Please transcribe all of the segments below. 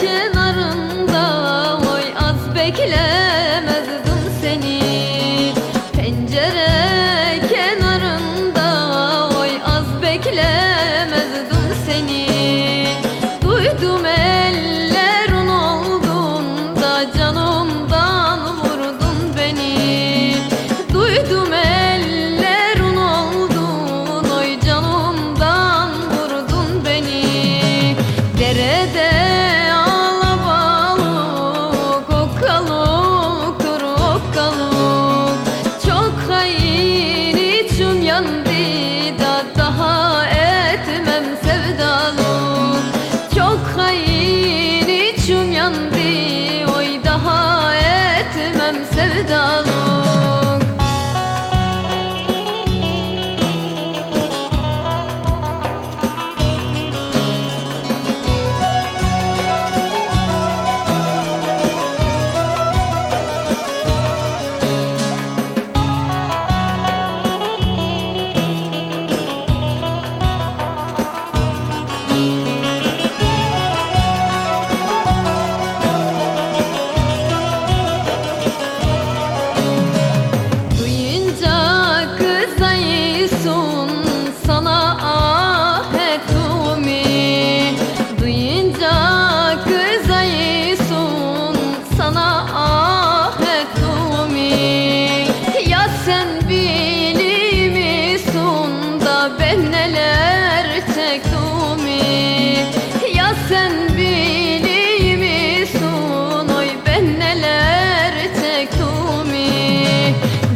kenarında Oy az bekle.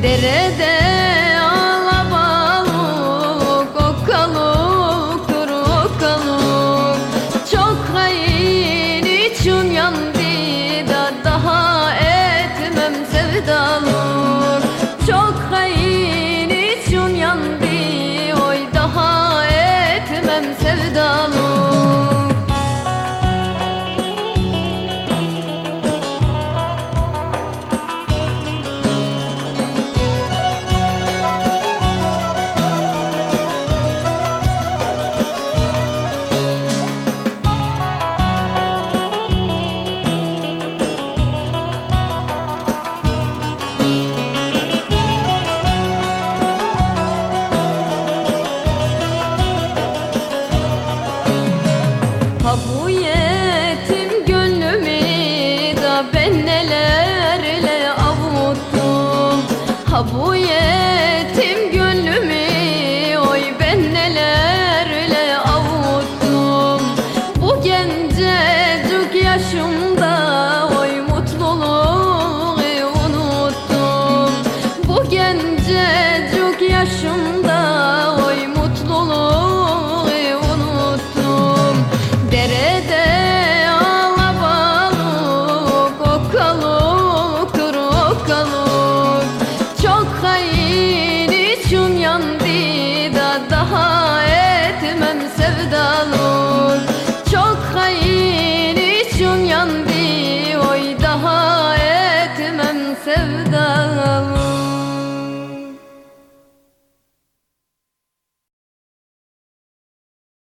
Derede ben nelerle avuttum. Ha bu yetim yandı